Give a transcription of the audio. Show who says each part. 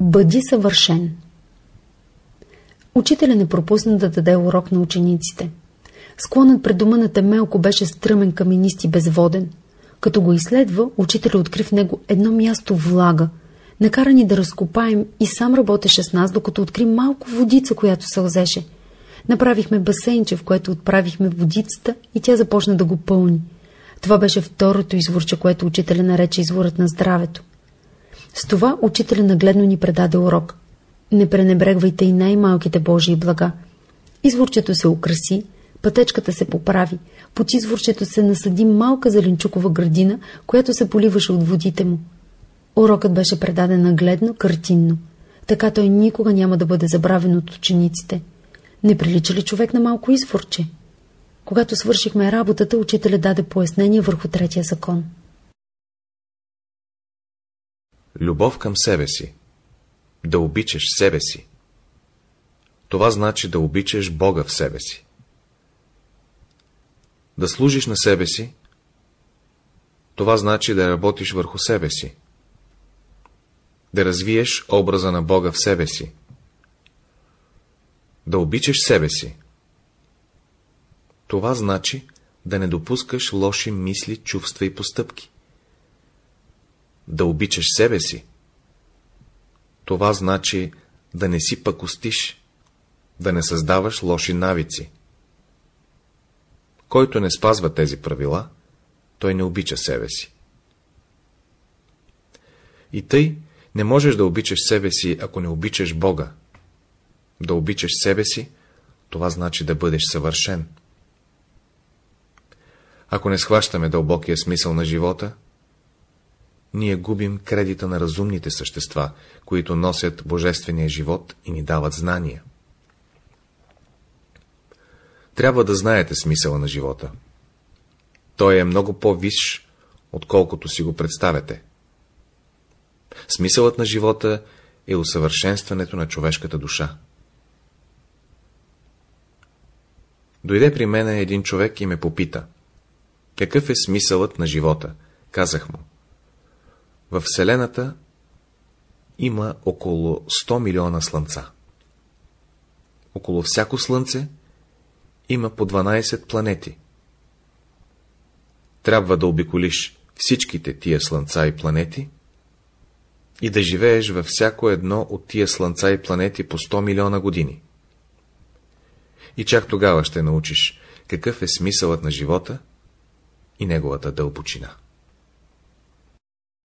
Speaker 1: Бъди съвършен. Учителя не пропусна да даде урок на учениците. Склонът пред дома на Темелко беше стръмен, каменист и безводен. Като го изследва, учителя откри в него едно място влага. Накара ни да разкопаем и сам работеше с нас, докато откри малко водица, която сълзеше. Направихме басейнче, в което отправихме водицата и тя започна да го пълни. Това беше второто изворче, което учителя нарече изворът на здравето. С това учителя нагледно ни предаде урок. Не пренебрегвайте и най-малките Божии блага. Изворчето се украси, пътечката се поправи, под изворчето се насъди малка зеленчукова градина, която се поливаше от водите му. Урокът беше предаден нагледно, картинно. Така той никога няма да бъде забравен от учениците. Не прилича ли човек на малко изворче? Когато свършихме работата, учителя даде пояснение върху третия закон.
Speaker 2: Любов към себе си. Да обичаш себе си. Това значи да обичаш Бога в себе си. Да служиш на себе си. Това значи да работиш върху себе си. Да развиеш образа на Бога в себе си. Да обичаш себе си. Това значи да не допускаш лоши мисли, чувства и постъпки. Да обичаш себе си. Това значи да не си пакостиш, да не създаваш лоши навици. Който не спазва тези правила, той не обича себе си. И тъй не можеш да обичаш себе си, ако не обичаш Бога. Да обичаш себе си, това значи да бъдеш съвършен. Ако не схващаме дълбокия смисъл на живота, ние губим кредита на разумните същества, които носят божествения живот и ни дават знания. Трябва да знаете смисъла на живота. Той е много по-висш, отколкото си го представяте. Смисълът на живота е усъвършенстването на човешката душа. Дойде при мене един човек и ме попита. Какъв е смисълът на живота? Казах му. В Вселената има около 100 милиона слънца. Около всяко слънце има по 12 планети. Трябва да обиколиш всичките тия слънца и планети и да живееш във всяко едно от тия слънца и планети по 100 милиона години. И чак тогава ще научиш какъв е смисълът на живота и неговата дълбочина.